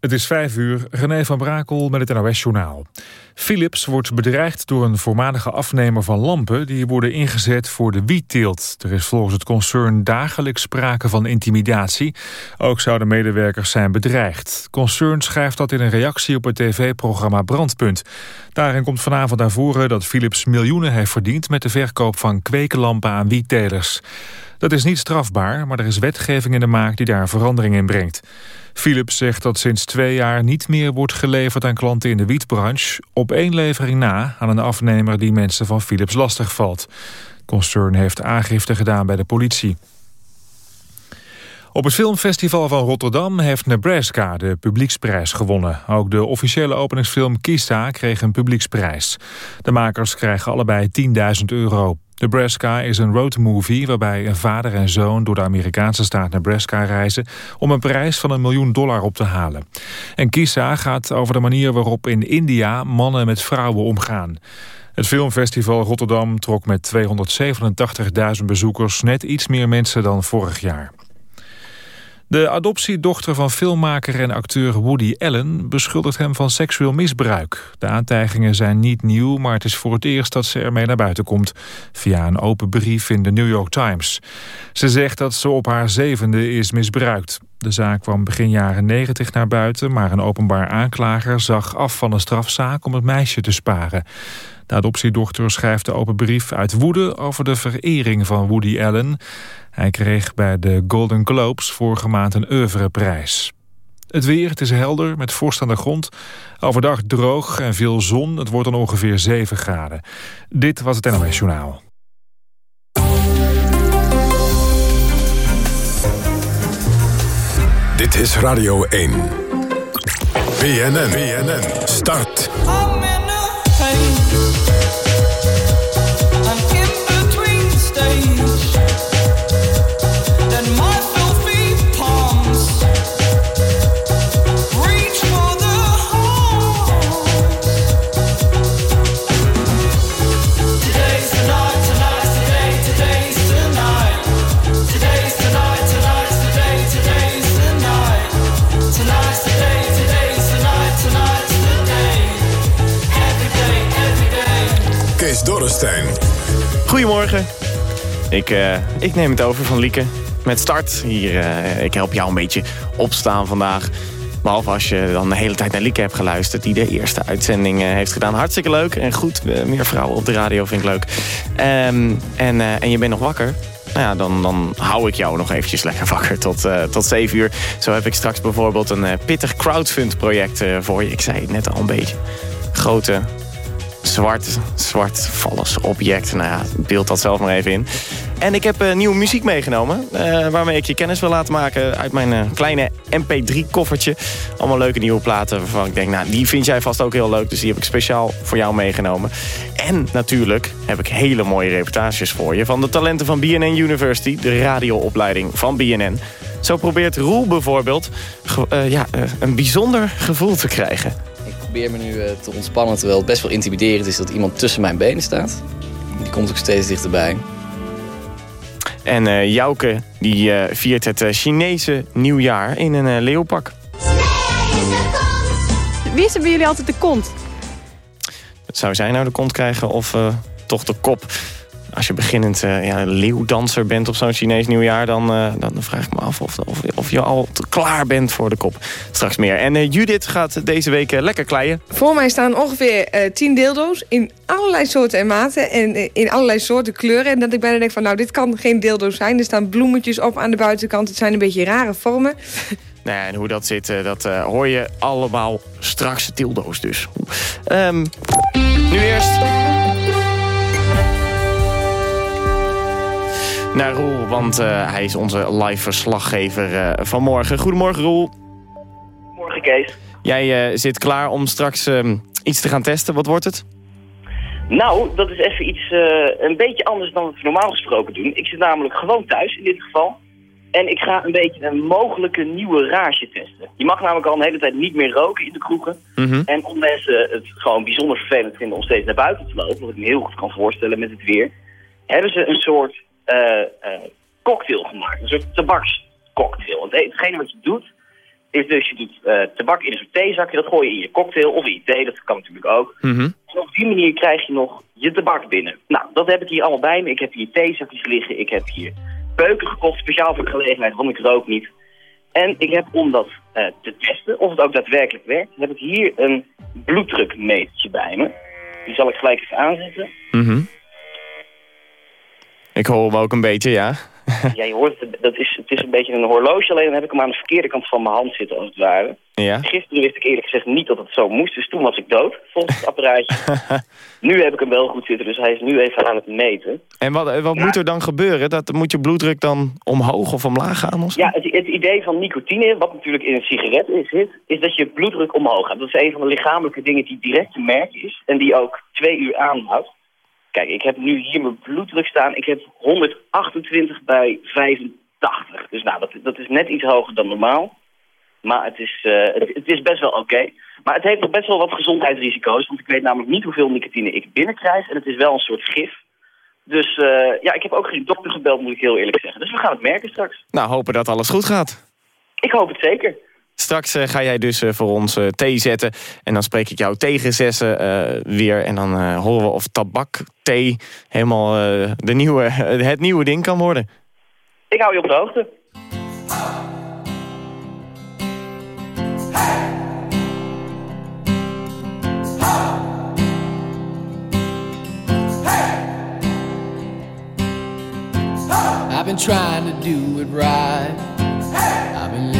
Het is vijf uur, René van Brakel met het NOS-journaal. Philips wordt bedreigd door een voormalige afnemer van lampen... die worden ingezet voor de wietteelt. Er is volgens het concern dagelijks sprake van intimidatie. Ook zouden medewerkers zijn bedreigd. Concern schrijft dat in een reactie op het tv-programma Brandpunt. Daarin komt vanavond naar voren dat Philips miljoenen heeft verdiend... met de verkoop van kwekenlampen aan wiettelers. Dat is niet strafbaar, maar er is wetgeving in de maak die daar verandering in brengt. Philips zegt dat sinds twee jaar niet meer wordt geleverd aan klanten in de wietbranche... op één levering na aan een afnemer die mensen van Philips lastig valt. Concern heeft aangifte gedaan bij de politie. Op het filmfestival van Rotterdam heeft Nebraska de publieksprijs gewonnen. Ook de officiële openingsfilm Kista kreeg een publieksprijs. De makers krijgen allebei 10.000 euro. Nebraska is een roadmovie waarbij een vader en zoon door de Amerikaanse staat Nebraska reizen om een prijs van een miljoen dollar op te halen. En Kisa gaat over de manier waarop in India mannen met vrouwen omgaan. Het filmfestival Rotterdam trok met 287.000 bezoekers net iets meer mensen dan vorig jaar. De adoptiedochter van filmmaker en acteur Woody Allen beschuldigt hem van seksueel misbruik. De aantijgingen zijn niet nieuw, maar het is voor het eerst dat ze ermee naar buiten komt. Via een open brief in de New York Times. Ze zegt dat ze op haar zevende is misbruikt. De zaak kwam begin jaren 90 naar buiten, maar een openbaar aanklager zag af van een strafzaak om het meisje te sparen. De adoptiedochter schrijft de open brief uit woede over de verering van Woody Allen. Hij kreeg bij de Golden Globes vorige maand een oeuvreprijs. Het weer, het is helder, met vorst aan de grond. Overdag droog en veel zon. Het wordt dan ongeveer 7 graden. Dit was het NOS Journaal. Dit is Radio 1. BNN, BNN, start. Goedemorgen. Ik, uh, ik neem het over van Lieke. Met start. Hier, uh, ik help jou een beetje opstaan vandaag. Behalve als je dan de hele tijd naar Lieke hebt geluisterd... die de eerste uitzending uh, heeft gedaan. Hartstikke leuk en goed. meer vrouwen op de radio vind ik leuk. Um, en, en je bent nog wakker. Nou ja, dan, dan hou ik jou nog eventjes lekker wakker tot, uh, tot 7 uur. Zo heb ik straks bijvoorbeeld een pittig crowdfund project voor je. Ik zei het net al een beetje. Grote zwart, zwart vallensobject. Nou ja, beeld dat zelf maar even in. En ik heb uh, nieuwe muziek meegenomen. Uh, waarmee ik je kennis wil laten maken uit mijn uh, kleine MP3-koffertje. Allemaal leuke nieuwe platen waarvan ik denk, nou, die vind jij vast ook heel leuk. Dus die heb ik speciaal voor jou meegenomen. En natuurlijk heb ik hele mooie reportages voor je... van de talenten van BNN University, de radioopleiding van BNN. Zo probeert Roel bijvoorbeeld ja, een bijzonder gevoel te krijgen probeer me nu eh, te ontspannen terwijl het best wel intimiderend is dat iemand tussen mijn benen staat. Die komt ook steeds dichterbij. En uh, Jouke die uh, viert het Chinese nieuwjaar in een uh, leeuwpak. Wie is er bij jullie altijd de kont? Zou zij nou de kont krijgen of toch de kop? Als je beginnend uh, ja, leeuwdanser bent op zo'n Chinees nieuwjaar... Dan, uh, dan vraag ik me af of, of, of, je al klaar bent voor de kop. Straks meer. En uh, Judith gaat deze week lekker kleien. Voor mij staan ongeveer tien dildo's in allerlei soorten en maten... en in allerlei soorten kleuren. En dat ik bijna denk van, nou, dit kan geen dildo zijn. Er staan bloemetjes op aan de buitenkant. Het zijn een beetje rare vormen. Nou ja, en hoe dat zit, dat hoor je allemaal straks. Dildo's dus. Um, nu eerst... naar Roel, want uh, hij is onze live verslaggever uh, vanmorgen. Goedemorgen Roel. Morgen Kees. Jij uh, zit klaar om straks ehm, iets te gaan testen. Wat wordt het? Nou, dat is even iets een beetje anders dan we normaal gesproken doen. Ik zit namelijk gewoon thuis in dit geval. En ik ga een beetje een mogelijke nieuwe rage testen. Je mag namelijk al een hele tijd niet meer roken in de kroegen. Mm En om mensen het gewoon bijzonder vervelend vinden om steeds naar buiten te lopen... wat ik me heel goed kan voorstellen met het weer... hebben ze een soort cocktail gemaakt. Een soort tabakscocktail. Want hetgene wat je doet, is dus je doet uh, tabak in een soort theezakje. Dat gooi je in je cocktail of in je thee. Dat kan natuurlijk ook. Mhm. En op die manier krijg je nog je tabak binnen. Nou, dat heb ik hier allemaal bij me. Ik heb hier theezakjes liggen. Ik heb hier peuken gekocht, speciaal voor de gelegenheid, want ik rook niet. En ik heb, om dat uh, te testen, of het ook daadwerkelijk werkt, heb ik hier een bloeddrukmetertje bij me. Die zal ik gelijk even aanzetten. Mhm. Ik hoor hem ook een beetje, ja. ja, je hoort het, dat is, het is een beetje een horloge, alleen dan heb ik hem aan de verkeerde kant van mijn hand zitten, als het ware. Ja. Gisteren wist ik eerlijk gezegd niet dat het zo moest, dus toen was ik dood, volgens het apparaatje. nu heb ik hem wel goed zitten, dus hij is nu even aan het meten. En wat, wat moet er dan gebeuren? Dat, moet je bloeddruk dan omhoog of omlaag gaan? Of zo? Ja, het, het, idee van nicotine, wat natuurlijk in een sigaret is, zit, is dat je bloeddruk omhoog gaat. Dat is een van de lichamelijke dingen die direct te merken is en die ook twee uur aanhoudt. Kijk, ik heb nu hier mijn bloeddruk staan. Ik heb 128 bij 85. Dus nou, dat, dat is net iets hoger dan normaal. Maar het is, uh, het, het, is best wel oké. Maar het heeft nog best wel wat gezondheidsrisico's. Want ik weet namelijk niet hoeveel nicotine ik binnenkrijg. En het is wel een soort gif. Dus uh, ja, ik heb ook geen dokter gebeld, moet ik heel eerlijk zeggen. Dus we gaan het merken straks. Nou, hopen dat alles goed gaat. Ik hoop het zeker. Straks uh, ga jij dus uh, voor ons uh, thee zetten. En dan spreek ik jou tegen zessen weer. En dan horen we of tabak, thee helemaal de nieuwe, het nieuwe ding kan worden. Ik hou je op de hoogte. I've been trying to do it right. I've been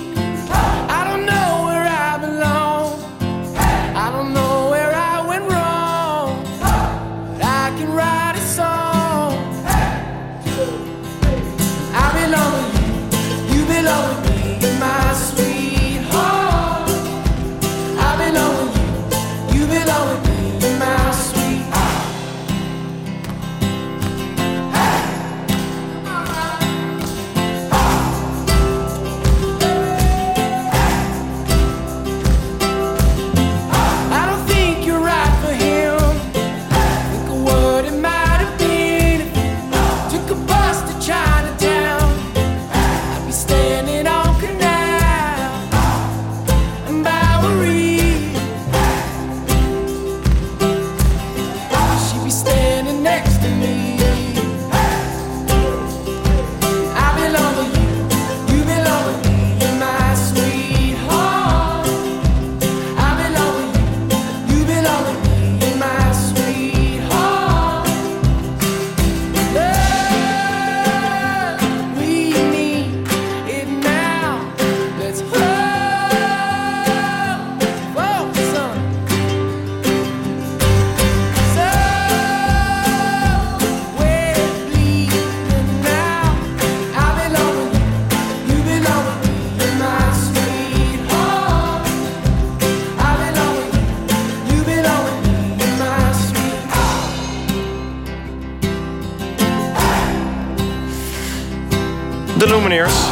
Lumineers.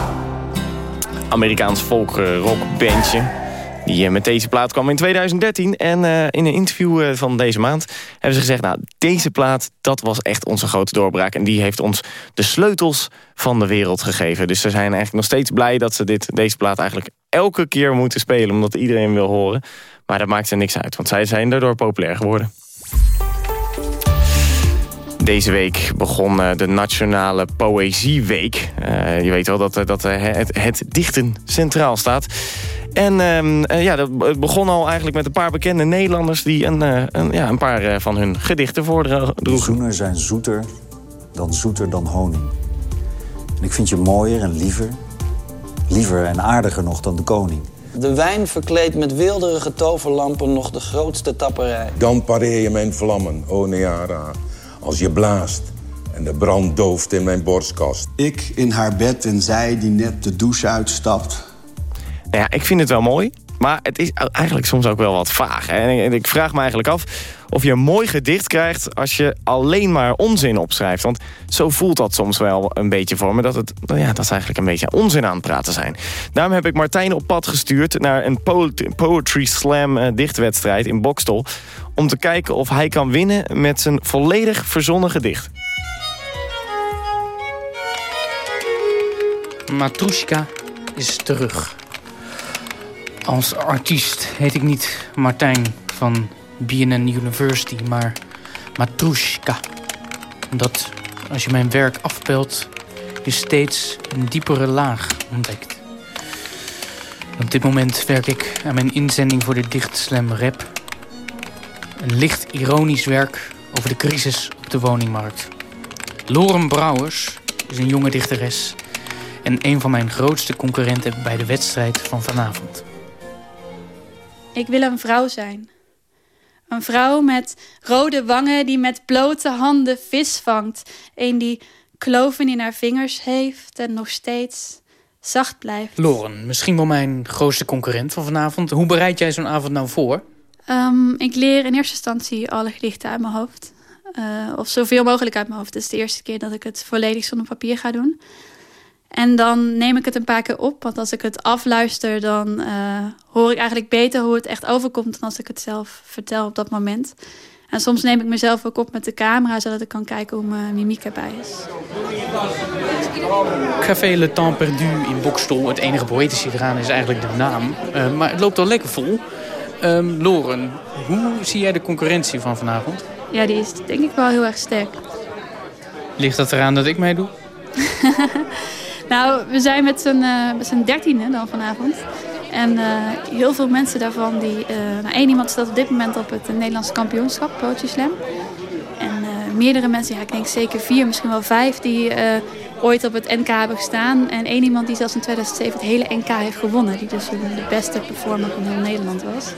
Amerikaans eh, rockbandje. Die eh, met deze plaat kwam in 2013. En eh, in een interview van deze maand hebben ze gezegd... nou, deze plaat, dat was echt onze grote doorbraak. En die heeft ons de sleutels van de wereld gegeven. Dus ze zijn eigenlijk nog steeds blij dat ze dit, deze plaat eigenlijk elke keer moeten spelen. Omdat iedereen wil horen. Maar dat maakt er niks uit, want zij zijn daardoor populair geworden. Deze week begon eh, de Nationale Poëzieweek. Eh, je weet wel dat, eh, dat het, het dichten centraal staat. En ehm, eh, ja, dat het begon al eigenlijk met een paar bekende Nederlanders... die een, eh, een, ja, een paar van hun gedichten De voordroegen. zoenen zijn zoeter dan zoeter dan honing. En ik vind je mooier en liever, liever en aardiger nog dan de koning. De wijn verkleed met wilderige toverlampen nog de grootste tapperij. Dan pareer je mijn vlammen, o Neara, als je blaast en de brand dooft in mijn borstkast. Ik in haar bed en zij die net de douche uitstapt. Nou ja, ik vind het wel mooi. Maar het is eigenlijk soms ook wel wat vaag. Hè? En ik vraag me eigenlijk af of je een mooi gedicht krijgt... als je alleen maar onzin opschrijft. Want zo voelt dat soms wel een beetje voor me... dat, het, nou ja, dat is eigenlijk een beetje onzin aan het praten zijn. Daarom heb ik Martijn op pad gestuurd... naar een Poetry Slam eh, dichtwedstrijd in Bokstel... om te kijken of hij kan winnen met zijn volledig verzonnen gedicht. Matrushka is terug. Als artiest heet ik niet Martijn van BNN University, maar Matrushka. Omdat als je mijn werk afpelt, je steeds een diepere laag ontdekt. Op dit moment werk ik aan mijn inzending voor de dichtslam Rap. Een licht ironisch werk over de crisis op de woningmarkt. Loren Brouwers is een jonge dichteres en een van mijn grootste concurrenten bij de wedstrijd van vanavond. Ik wil een vrouw zijn. Een vrouw met rode wangen die met blote handen vis vangt. Een die kloven in haar vingers heeft en nog steeds zacht blijft. Loren, misschien wel mijn grootste concurrent van vanavond. Hoe bereid jij zo'n avond nou voor? Um, ik leer in eerste instantie alle gedichten uit mijn hoofd. Uh, of zoveel mogelijk uit mijn hoofd. Het is de eerste keer dat ik het volledig zonder papier ga doen. En dan neem ik het een paar keer op. Want als ik het afluister, dan uh, hoor ik eigenlijk beter hoe het echt overkomt dan als ik het zelf vertel op dat moment. En soms neem ik mezelf ook op met de camera, zodat ik kan kijken hoe mijn mimiek erbij is. Café Le Temps Perdu in Bokstol. Het enige poëtische eraan is eigenlijk de naam. Uh, maar het loopt al lekker vol. Um, Loren, hoe zie jij de concurrentie van vanavond? Ja, die is denk ik wel heel erg sterk. Ligt dat eraan dat ik meedoe? Nou, we zijn met z'n uh, dertiende dan vanavond. En uh, heel veel mensen daarvan, die, uh, nou, één iemand staat op dit moment op het Nederlandse kampioenschap, Poetry Slam. En meerdere mensen, ja, ik denk zeker vier, misschien wel vijf, die ooit op het NK hebben gestaan. En één iemand die zelfs in 2007 het hele NK heeft gewonnen. Die dus de beste performer van heel Nederland was.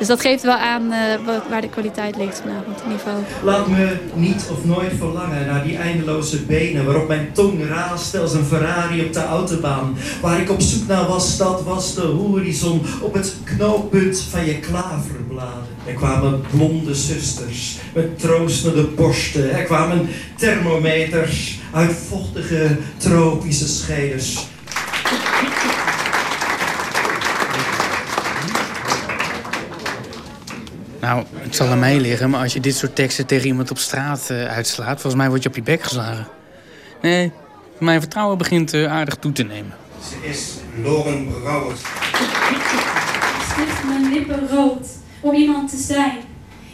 Dus dat geeft wel aan uh, waar de kwaliteit ligt vanavond, het niveau. Laat me niet of nooit verlangen naar die eindeloze benen... waarop mijn tong raaste als een Ferrari op de autobaan. Waar ik op zoek naar was, dat was de horizon... op het knooppunt van je klaverbladen. Er kwamen blonde zusters met troostende borsten. Er kwamen thermometers uit vochtige tropische scheders. Nou, het zal aan mij liggen, maar als je dit soort teksten tegen iemand op straat uh, uitslaat... volgens mij word je op je bek geslagen. Nee, mijn vertrouwen begint uh, aardig toe te nemen. Ze is Loren Brouwers. Stift mijn lippen rood om iemand te zijn.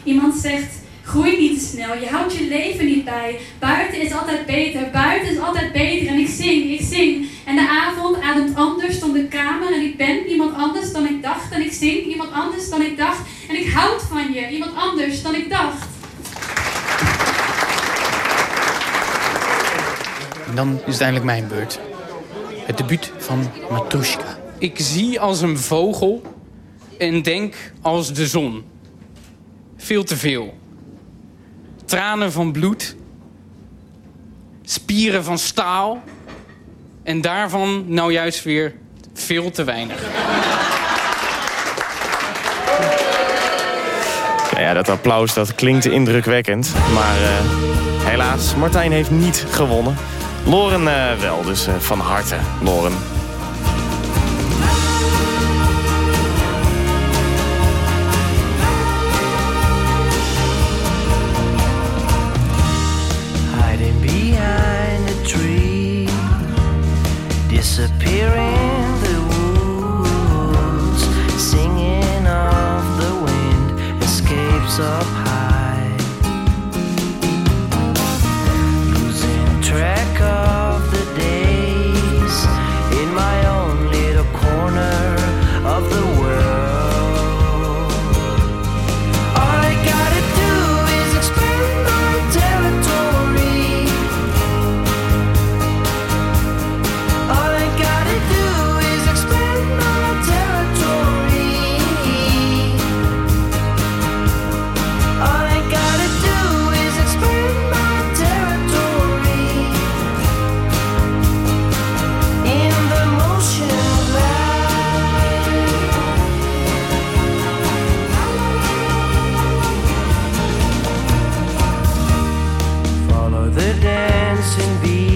Iemand zegt, groei niet te snel, je houdt je leven niet bij. Buiten is altijd beter, buiten is altijd beter. En ik zing, ik zing. En de avond ademt anders dan de kamer. En ik ben iemand anders dan ik dacht. En ik zing iemand anders dan ik dacht. En ik houd van je, iemand anders dan ik dacht. En dan is het eindelijk mijn beurt. Het debuut van Matrushka. Ik zie als een vogel en denk als de zon. Veel te veel. Tranen van bloed. Spieren van staal. En daarvan nou juist weer veel te weinig. Nou ja, dat applaus dat klinkt indrukwekkend. Maar uh, helaas, Martijn heeft niet gewonnen. Loren uh, wel, dus uh, van harte, Loren. The dancing beats.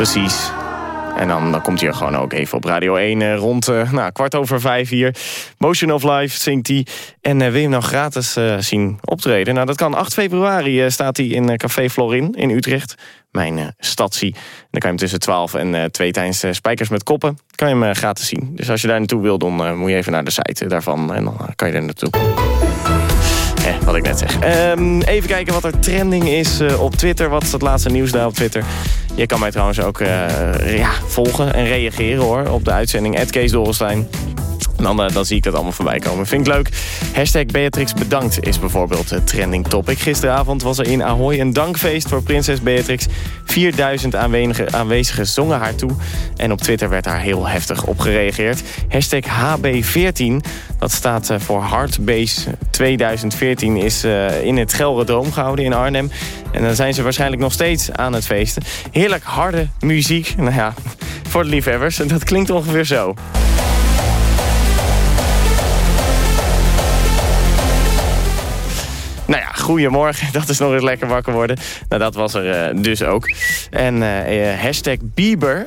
Precies. En dan, dan komt hij er gewoon ook even op Radio 1 eh, rond eh, nou, kwart over vijf hier. Motion of Life zingt hij. En eh, wil je hem nou gratis eh, zien optreden? Nou, dat kan 8 februari staat hij in Café Florin in Utrecht. Mijn stadsie. En dan kan je hem tussen 12 en eh 2 tijdens Spijkers met Koppen. Kan je hem gratis zien. Dus als je daar naartoe wil, dan moet je even naar de site daarvan. En dan kan je er naartoe. Wat ik net zeg. Ehm, even kijken wat er trending is eh, op Twitter. Wat is het laatste nieuws daar op Twitter? Je kan mij trouwens ook eh, ja, volgen en reageren hoor op de uitzending. Kees Dorrestein. Dan, eh, dan zie ik dat allemaal voorbij komen. Vind ik leuk. Hashtag Beatrix bedankt is bijvoorbeeld de trending topic. Gisteravond was er in Ahoy een dankfeest voor prinses Beatrix. 4000 aanwezige, aanwezigen zongen haar toe. En op Twitter werd daar heel heftig op gereageerd. Hashtag HB14, dat staat eh, voor Heartbase 2014... is eh, in het Gelredroom gehouden in Arnhem. En dan zijn ze waarschijnlijk nog steeds aan het feesten. Heerlijk harde muziek. Nou ja, voor de liefhebbers. En dat klinkt ongeveer zo. Goedemorgen. Dat is nog eens lekker wakker worden. Nou, dat was er eh, dus ook. En eh, eh, hashtag Bieber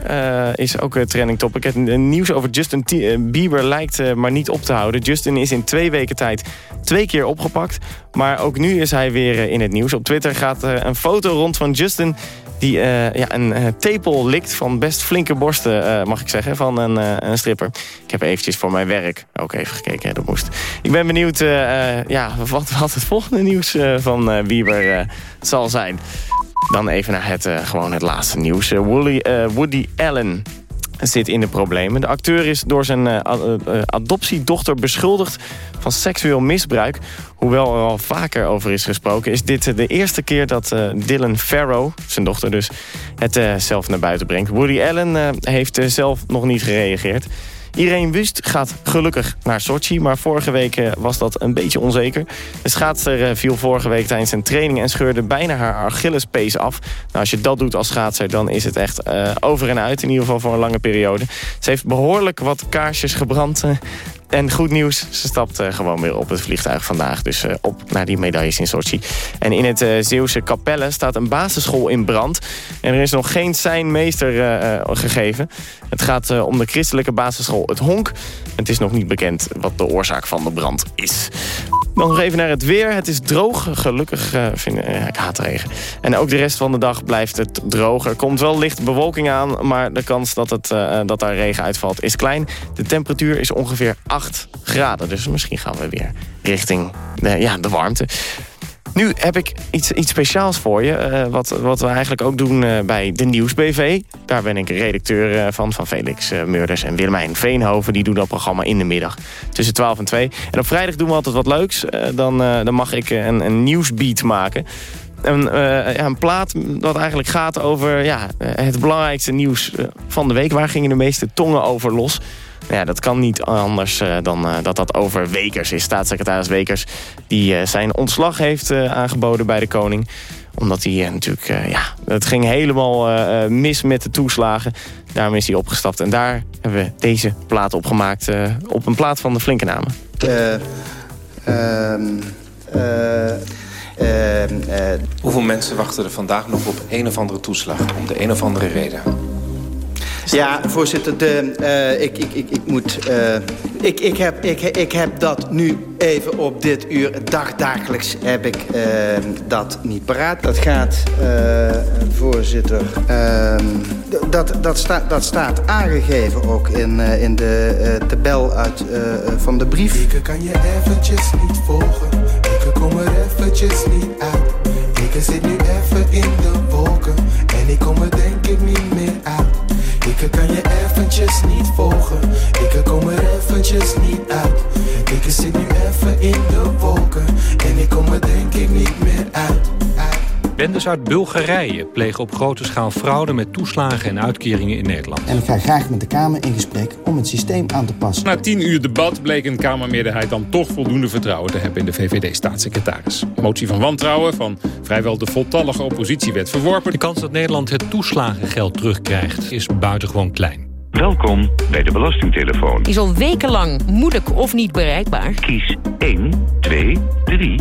is ook een trending topic. Het nieuws over Justin Bieber lijkt maar niet op te houden. Justin is in twee weken tijd twee keer opgepakt. Maar ook nu is hij weer in het nieuws. Op Twitter gaat een foto rond van Justin die eh, ja, een eh, tepel likt van best flinke borsten, eh, mag ik zeggen, van een, een stripper. Ik heb eventjes voor mijn werk ook even gekeken, hè, dat moest. Ik ben benieuwd ja, wat, wat het volgende nieuws van Bieber zal zijn. Dan even naar het, gewoon het laatste nieuws. Woody, Woody Allen zit in de problemen. De acteur is door zijn eh, ad- eh, adoptiedochter beschuldigd van seksueel misbruik. Hoewel er al vaker over is gesproken... is dit eh, de eerste keer dat eh, Dylan Farrow, zijn dochter dus... het eh, zelf naar buiten brengt. Woody Allen eh, heeft eh, zelf nog niet gereageerd. Irene Wust gaat gelukkig naar Sochi, maar vorige week eh, was dat een beetje onzeker. De schaatser eh, viel vorige week tijdens een training en scheurde bijna haar Achillespees af. Nou, als je dat doet als schaatser, dan is het echt eh, over en uit, in ieder geval voor een lange periode. Ze heeft behoorlijk wat kaarsjes gebrand. En goed nieuws, ze stapt eh, gewoon weer op het vliegtuig vandaag. Dus eh, op naar die medailles in Sochi. En in het eh, Zeeuwse Capelle staat een basisschool in brand. En er is nog geen seinmeester eh, eh, gegeven. Het gaat om de christelijke basisschool Het Honk. Het is nog niet bekend wat de oorzaak van de brand is. Dan nog even naar het weer. Het is droog, gelukkig. eh, vind, eh, ik haat regen. En ook de rest van de dag blijft het droog. Er komt wel licht bewolking aan, maar de kans dat, het, eh, dat daar regen uitvalt is klein. De temperatuur is ongeveer 8 graden. Dus misschien gaan we weer richting ja, de warmte. Nu heb ik iets, iets speciaals voor je. eh, wat, wat we eigenlijk ook doen eh, bij de Nieuwsbv. Daar ben ik redacteur eh, van, van Felix Meurders en Willemijn Veenhoven. Die doen dat programma in de middag tussen 12 en 2. En op vrijdag doen we altijd wat leuks. Dan, dan mag ik een, een nieuwsbeat maken. Een, ja, een plaat dat eigenlijk gaat over ja, het belangrijkste nieuws van de week. Waar gingen de meeste tongen over los? Ja, dat kan niet anders eh, dan eh, dat dat over Wekers is. Staatssecretaris Wekers die eh, zijn ontslag heeft eh, aangeboden bij de koning omdat hij natuurlijk, eh, ja, het ging helemaal mis met de toeslagen. Daarom is hij opgestapt. En daar hebben we deze plaat op gemaakt. eh, op een plaat van de flinke namen. Eh, ehm, eh, ehm, eh, Hoeveel mensen wachten er vandaag nog op een of andere toeslag? Om de een of andere reden. Ja, voorzitter, de, eh, ik, ik, ik, ik moet... eh, ik, ik, heb, ik, ik heb dat nu even op dit uur, dagdagelijks heb ik eh, dat niet paraat. Dat gaat, eh, voorzitter, ehm, dat, dat, staat dat staat aangegeven ook in, eh, in de eh, tabel uit, eh, van de brief. Ik kan je eventjes niet volgen. Ik kom er eventjes niet uit. Ik zit nu even in de wolken. En ik kom er denk ik niet meer uit. Ik kan je eventjes niet volgen. Ik kom er eventjes niet uit. Ik zit nu even in de wolken. En ik kom er denk ik niet meer uit. Bendes uit Bulgarije plegen op grote schaal fraude met toeslagen en uitkeringen in Nederland. En ik ga graag met de Kamer in gesprek om het systeem aan te passen. Na tien uur debat bleek een Kamermeerderheid dan toch voldoende vertrouwen te hebben in de VVD-staatssecretaris. Motie van wantrouwen van vrijwel de voltallige oppositie werd verworpen. De kans dat Nederland het toeslagengeld terugkrijgt is buitengewoon klein. Welkom bij de Belastingtelefoon. Is al wekenlang moeilijk of niet bereikbaar. Kies 1, 2, 3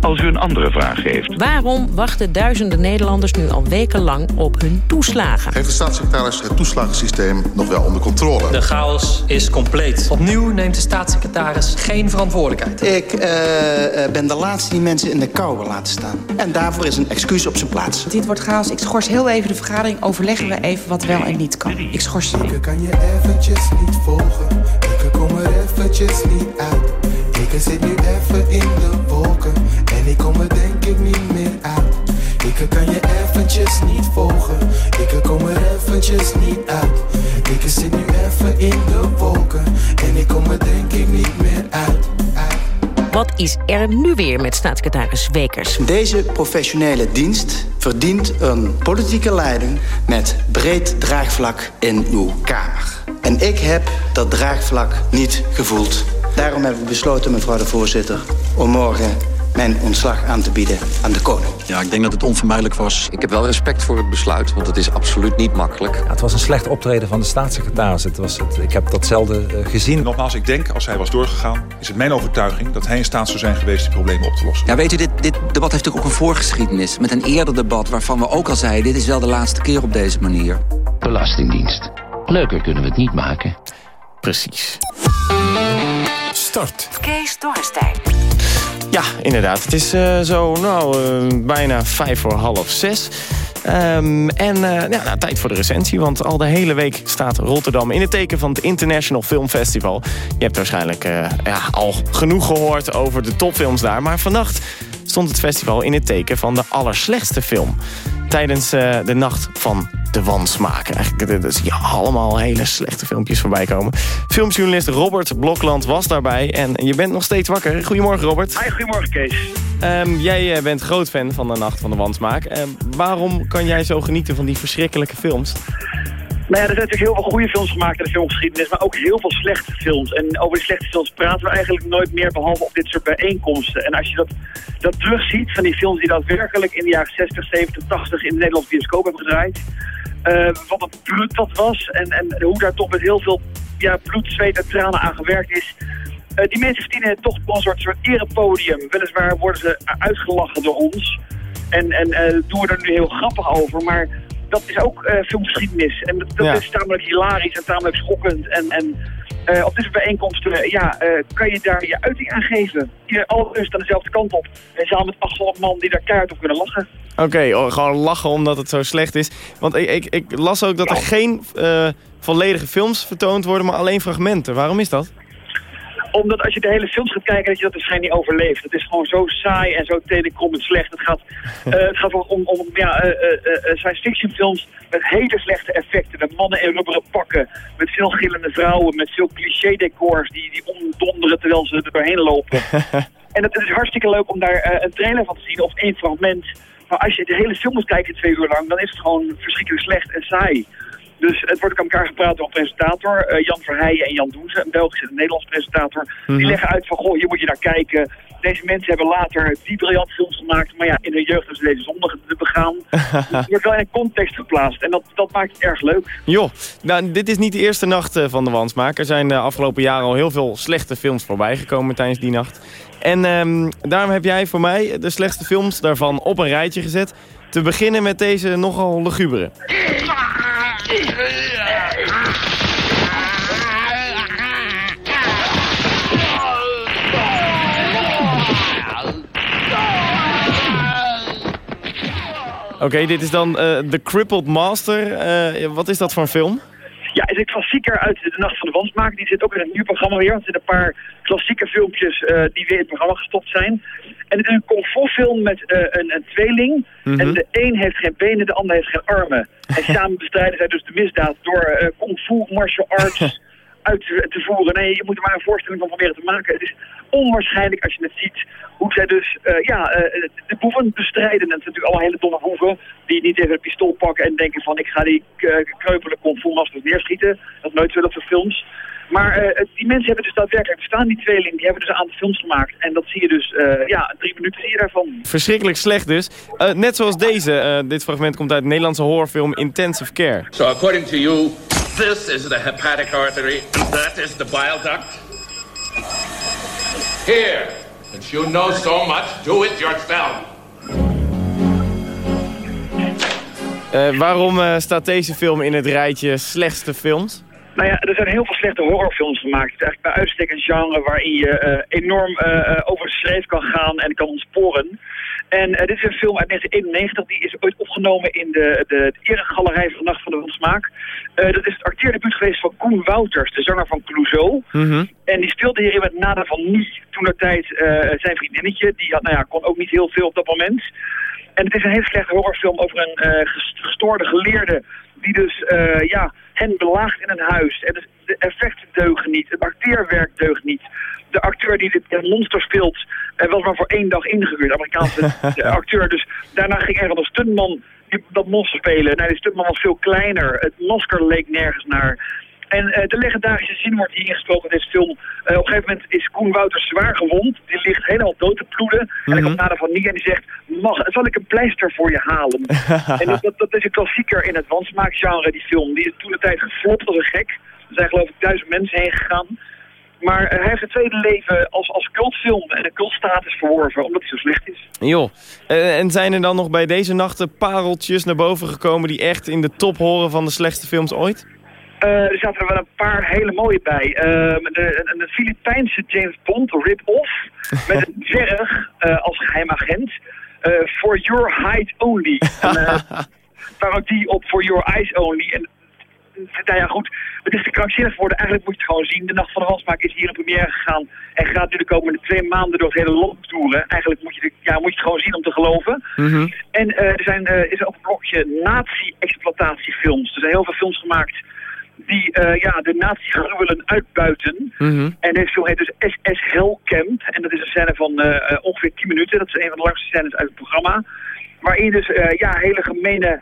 als u een andere vraag heeft. Waarom wachten duizenden Nederlanders nu al wekenlang op hun toeslagen? Heeft de staatssecretaris het toeslagensysteem nog wel onder controle? De chaos is compleet. Opnieuw neemt de staatssecretaris geen verantwoordelijkheid. Ik eh, eh, ben de laatste die mensen in de kou wil laten staan. En daarvoor is een excuus op zijn plaats. Dit wordt chaos. Ik schors heel even de vergadering. Overleggen we even wat wel en niet kan. Ik schors. Ik kan je eventjes niet volgen. Ik kom er eventjes niet uit. Ik zit nu even in de wolken. Ik kom er denk ik niet meer uit. Ik kan je eventjes niet volgen. Ik kom er eventjes niet uit. Ik zit nu even in de wolken. En ik kom er denk ik niet meer uit. Wat is er nu weer met staatssecretaris Wekers? Deze professionele dienst verdient een politieke leiding met breed draagvlak in uw Kamer. En ik heb dat draagvlak niet gevoeld. Daarom hebben we besloten, mevrouw de voorzitter, om morgen mijn ontslag aan te bieden aan de koning. Ja, ik denk dat het onvermijdelijk was. Ik heb wel respect voor het besluit, want het is absoluut niet makkelijk. Ja, het was een slecht optreden van de staatssecretaris. Het was het, ik heb dat zelden eh, gezien. Nogmaals, ik denk als hij was doorgegaan, is het mijn overtuiging dat hij in staat zou zijn geweest die problemen op te lossen. Ja, weet u, dit, dit debat heeft natuurlijk ook een voorgeschiedenis. Met een eerder debat waarvan we ook al zeiden... dit is wel de laatste keer op deze manier. Belastingdienst. Leuker kunnen we het niet maken. Precies. Start. Kees Dorrestein. Ja, inderdaad. Het is eh, zo nou, eh, bijna vijf voor half zes. Ehm, en eh, ja, nou, tijd voor de recensie, want al de hele week staat Rotterdam in het teken van het International Film Festival. Je hebt waarschijnlijk ja, al genoeg gehoord over de topfilms daar, maar vannacht stond het festival in het teken van de allerslechtste film. Tijdens eh, de nacht van de wansmaak. Eigenlijk eh, zie je allemaal hele slechte filmpjes voorbij komen. Filmjournalist Robert Blokland was daarbij en je bent nog steeds wakker. Goedemorgen Robert. Hi, goedemorgen Kees. Ehm, jij eh, bent groot fan van de Nacht van de Wansmaak. Ehm, waarom kan jij zo genieten van die verschrikkelijke films? Nou ja, er zijn natuurlijk heel veel goede films gemaakt in de filmgeschiedenis, maar ook heel veel slechte films. En over die slechte films praten we eigenlijk nooit meer, behalve op dit soort bijeenkomsten. En als je dat, dat terugziet van die films die daadwerkelijk in de jaren 60, 70, 80 in de Nederlandse bioscoop hebben gedraaid, eh, wat een bloed dat was en, en hoe daar toch met heel veel ja, bloed, zweet en tranen aan gewerkt is. Eh, die mensen verdienen toch wel een soort, soort erepodium. Weliswaar worden ze uitgelachen door ons. En, en eh, doen we er nu heel grappig over. Maar dat is ook eh, filmgeschiedenis. En dat, dat Ja. is tamelijk hilarisch en tamelijk schokkend. En, en eh, op deze bijeenkomsten eh, ja, eh, kan je daar je uiting aan geven. Ieder alle rust aan dezelfde kant op. En zaal met 800 man die daar keihard op kunnen lachen. Oké, oh, gewoon lachen omdat het zo slecht is. Want ik, ik, ik las ook dat er geen volledige films vertoond worden, maar alleen fragmenten. Waarom is dat? Omdat als je de hele films gaat kijken, dat je dat waarschijnlijk niet overleeft. Het is gewoon zo saai en zo telecom en slecht. Het gaat, eh, het gaat om, om ja, eh, eh, science fiction films met hele slechte effecten. Met mannen in rubberen pakken, met veel gillende vrouwen, met veel cliché decors die, die omdonderen terwijl ze er doorheen lopen. en het, is hartstikke leuk om daar een trailer van te zien of één fragment. Maar als je de hele film moet kijken twee uur lang, dan is het gewoon verschrikkelijk slecht en saai. Dus het wordt aan elkaar gepraat door een presentator, eh, Jan Verheijen en Jan Doense, een Belgische en een Nederlandse presentator. Die Mhm. leggen uit van, goh, hier moet je naar kijken. Deze mensen hebben later die briljante films gemaakt, maar ja, in hun jeugd hebben ze deze zonde begaan. Dus het wordt wel in een context geplaatst en dat, dat maakt het erg leuk. Joh, nou, dit is niet de eerste nacht eh, van de Wansmaak. Er zijn de afgelopen jaren al heel veel slechte films voorbijgekomen tijdens die nacht. En ehm, daarom heb jij voor mij de slechtste films daarvan op een rijtje gezet. Te beginnen met deze nogal lugubere. Oké, dit is dan eh, The Crippled Master. Eh, wat is dat voor een film? Ja, is een klassieker uit de Nacht van de Wansmaak. Die zit ook in het nieuwe programma weer. Er zitten een paar klassieke filmpjes eh, die weer in het programma gestopt zijn. En een kung fu film met eh, een, een tweeling. Mhm. En de een heeft geen benen, de ander heeft geen armen. En samen bestrijden zij dus de misdaad door eh kung fu martial arts uit te, te voeren. Nee, je moet er maar een voorstelling van proberen te maken. Het is onwaarschijnlijk als je het ziet hoe zij dus eh, ja, eh, de boeven bestrijden. En het zijn natuurlijk allemaal hele domme boeven die niet even een pistool pakken en denken van ik ga die uh, kreupele kung fu masters neerschieten. Dat nooit zo dat voor films. Maar eh, die mensen hebben dus daadwerkelijk bestaan, die tweeling. Die hebben dus een aantal films gemaakt. En dat zie je dus, eh, ja, drie minuten zie je daarvan. Verschrikkelijk slecht dus. Eh, net zoals deze. eh, dit fragment komt uit de Nederlandse horrorfilm Intensive Care. So according to you, this is the hepatic artery, and that is the bile duct. Here, since you know so much, do it yourself. Eh, waarom eh, staat deze film in het rijtje slechtste films? Nou ja, er zijn heel veel slechte horrorfilms gemaakt. Het is eigenlijk bij uitstek een genre waarin je eh, enorm over de schreef kan gaan en kan ontsporen. En eh, dit is een film uit 1991, die is ooit opgenomen in de, de, de eregalerij van de Nacht van de Wansmaak. Eh dat is het acteerdebuut geweest van Koen Wouters, de zanger van Clouseau. En die speelde hierin met Nada van Nie, toen de tijd eh, zijn vriendinnetje. Die had, nou ja, kon ook niet heel veel op dat moment. En het is een hele slechte horrorfilm over een ges- gestoorde geleerde die dus eh, ja, hen belaagt in een huis. En dus de effecten deugen niet, het acteerwerk deugt niet. De acteur die dit monster speelt eh, was maar voor één dag ingehuurd, Amerikaanse eh, acteur. Dus daarna ging er een stuntman dat monster spelen. Nou, die stuntman was veel kleiner. Het masker leek nergens naar. En eh, de legendarische zin wordt hier ingesproken in deze film. Eh, op een gegeven moment is Koen Wouters zwaar gewond. Die ligt helemaal dood te bloeden. En Mhm. dan komt Nada van Nie en die zegt... Mag, zal ik een pleister voor je halen? en dat, dat, dat is een klassieker in het wansmaakgenre, die film. Die is toen de tijd geflopt als een gek. Er zijn geloof ik duizend mensen heen gegaan. Maar eh, hij heeft het tweede leven als, als cultfilm en een cultstatus verworven, omdat hij zo slecht is. Joh, en zijn er dan nog bij deze nachten pareltjes naar boven gekomen... die echt in de top horen van de slechtste films ooit? Eh, er zaten er wel een paar hele mooie bij. De, een, een Filipijnse James Bond rip-off met een dwerg eh, als geheimagent. Eh, For Your Height Only. Een eh, parodie op For Your Eyes Only. En nou ja, goed, het is te krankzinnig geworden. Eigenlijk moet je het gewoon zien. De Nacht van de Wansmaak is hier in première gegaan. En gaat nu de komende twee maanden door het hele land toeren. Eigenlijk moet je, de, ja, moet je het gewoon zien om te geloven. En eh, er zijn, eh, is ook een blokje nazi-exploitatiefilms. Er zijn heel veel films gemaakt die eh, ja, de nazi-gruwelen uitbuiten. En deze film heet dus SS Hellcamp. En dat is een scène van eh, eh, ongeveer 10 minuten. Dat is een van de langste scènes uit het programma. Waarin je dus ja, hele gemene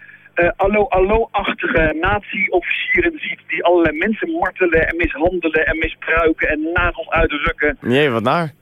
allo-allo-achtige nazi-officieren ziet... die allerlei mensen martelen en mishandelen en misbruiken en nagels uitrukken. Nee, wat naar.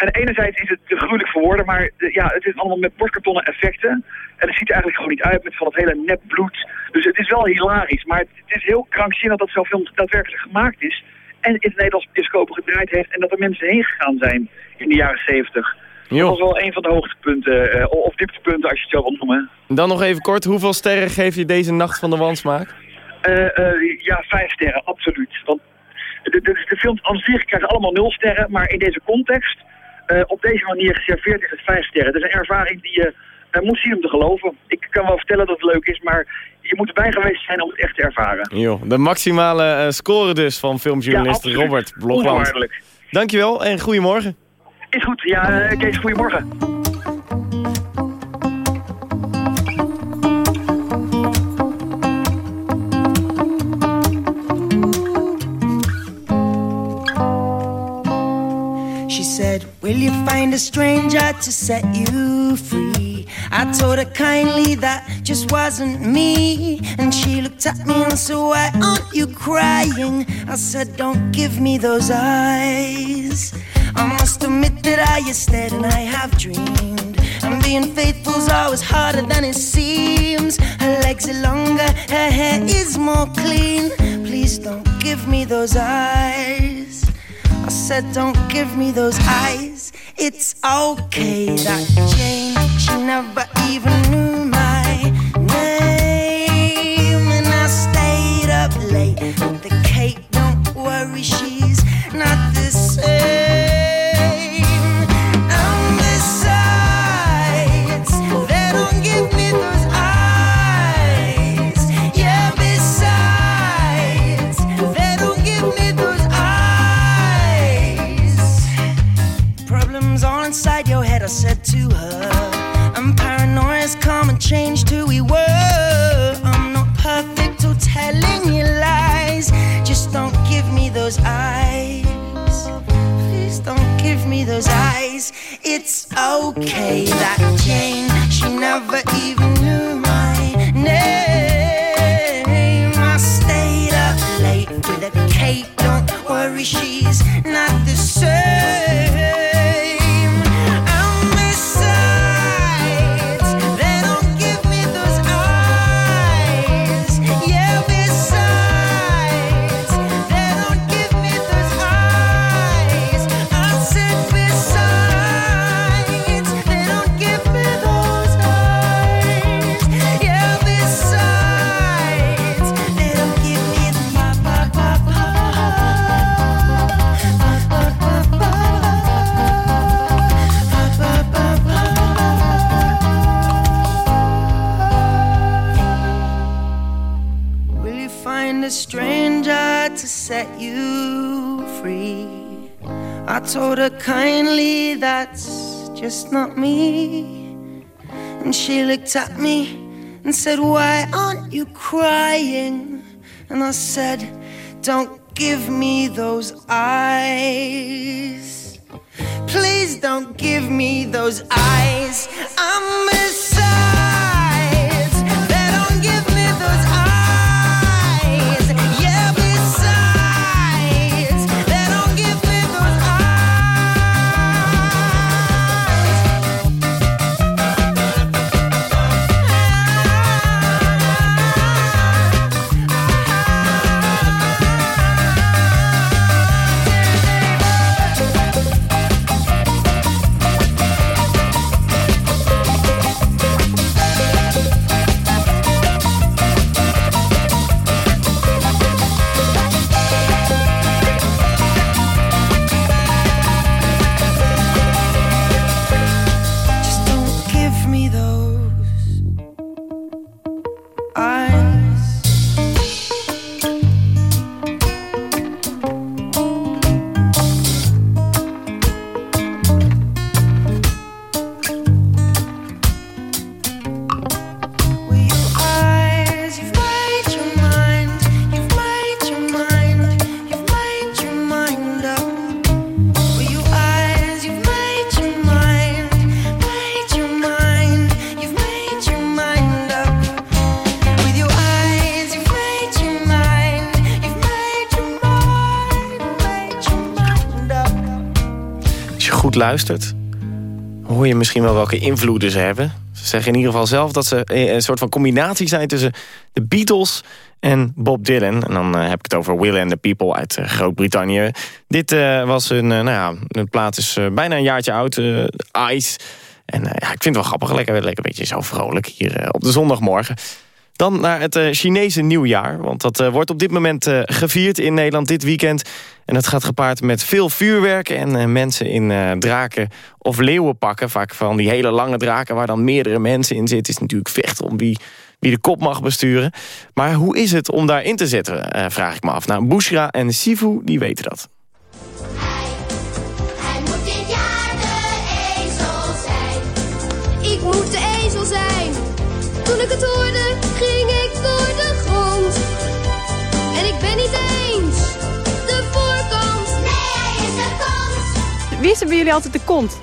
En enerzijds is het te gruwelijk voor woorden, maar eh, ja, het is allemaal met borstkartonnen effecten. En het ziet er eigenlijk gewoon niet uit met van het hele nep bloed. Dus het is wel hilarisch, maar het, het is heel krankzinnig dat zo'n film daadwerkelijk gemaakt is. En in het Nederlands bioscopen gedraaid heeft en dat er mensen heen gegaan zijn in de jaren zeventig. Dat was wel een van de hoogtepunten, eh, of dieptepunten als je het zo wil noemen. Dan nog even kort, hoeveel sterren geef je deze nacht van de wansmaak? Eh, ja, vijf sterren, absoluut. Want de, de, de films aan zich krijgen allemaal nul sterren, maar in deze context, eh, op deze manier geserveerd is het vijf sterren. Het is een ervaring die je eh, moet zien om te geloven. Ik kan wel vertellen dat het leuk is, maar je moet erbij geweest zijn om het echt te ervaren. De maximale eh, score dus van filmjournalist Ja. Robert Blokland. Dankjewel en goedemorgen. Is goed, ja, Kees, goedemorgen. Said, Will you find a stranger to set you free? I told her kindly that just wasn't me. And she looked at me and said, Why aren't you crying? I said, Don't give me those eyes. I must admit that I is dead and I have dreamed. And being faithful's always harder than it seems. Her legs are longer, her hair is more clean. Please don't give me those eyes. Said, don't give me those eyes. It's okay that Jane, she never even knew okay. That Jane, she never even set you free? I told her kindly that's just not me. And she looked at me and said, Why aren't you crying? And I said, Don't give me those eyes. Please don't give me those eyes. I'm besides. Goed luistert, hoor je misschien wel welke invloeden ze hebben. Ze zeggen in ieder geval zelf dat ze een soort van combinatie zijn... tussen de Beatles en Bob Dylan. En dan eh, heb ik het over Will and the People uit eh, Groot-Brittannië. Dit eh, was een, eh, nou ja, een plaat is eh, bijna een jaartje oud, eh, Ice. En eh, ja, ik vind het wel grappig, lekker, lekker een beetje zo vrolijk hier eh, op de zondagmorgen. Dan naar het eh, Chinese nieuwjaar. Want dat eh, wordt op dit moment eh, gevierd in Nederland dit weekend. En dat gaat gepaard met veel vuurwerk en mensen in draken of leeuwen pakken. Vaak van die hele lange draken waar dan meerdere mensen in zitten. is natuurlijk vechten om wie, wie de kop mag besturen. Maar hoe is het om daarin te zetten, vraag ik me af. Nou, Bushra en Sifu, die weten dat. Wie is er bij jullie altijd de kont?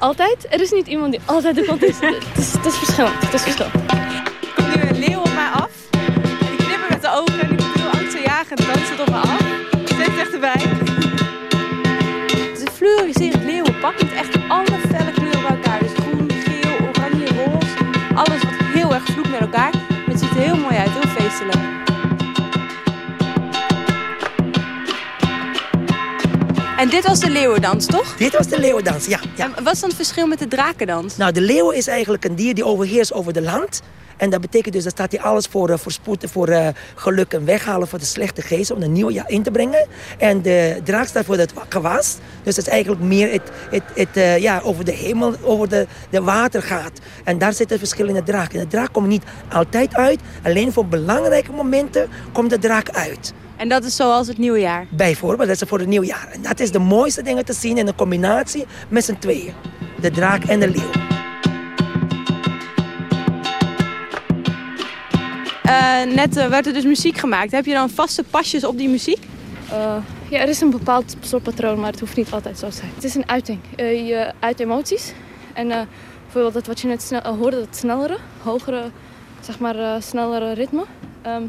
altijd. Er is niet iemand die altijd de kont is. Het is, het is verschillend. Het is verschillend. Er komt nu een leeuw op mij af. En die knippen met de ogen en die moet heel angstaanjagend dansen op me af. Zet echt erbij. Het is een fluoriserend leeuwenpak met echt alle En dit was de leeuwendans, toch? Dit was de leeuwendans, ja. ja. En wat is dan het verschil met de drakendans? Nou, de leeuw is eigenlijk een dier die overheerst over de land. En dat betekent dus dat staat hij alles voor, eh, voor spoed, voor eh, geluk en weghalen voor de slechte geest om een nieuw jaar in te brengen. En de draak staat voor het gewas. Dus het is eigenlijk meer het, het, het, eh, ja, over de hemel, over de, de water gaat. En daar zit het verschil in de draak. En de draak komt niet altijd uit. Alleen voor belangrijke momenten komt de draak uit. En dat is zoals het nieuwjaar? Bijvoorbeeld, dat is voor het nieuwjaar. En dat is de mooiste dingen te zien in een combinatie met z'n tweeën. De draak en de leeuw. Eh, net eh, werd er dus muziek gemaakt. Heb je dan vaste pasjes op die muziek? Eh, ja, er is een bepaald soort patroon, maar het hoeft niet altijd zo te zijn. Het is een uiting. Eh, je uit emoties. En eh, bijvoorbeeld dat wat je net snel, hoorde, dat snellere, hogere, zeg maar, eh, snellere ritme. Ehm,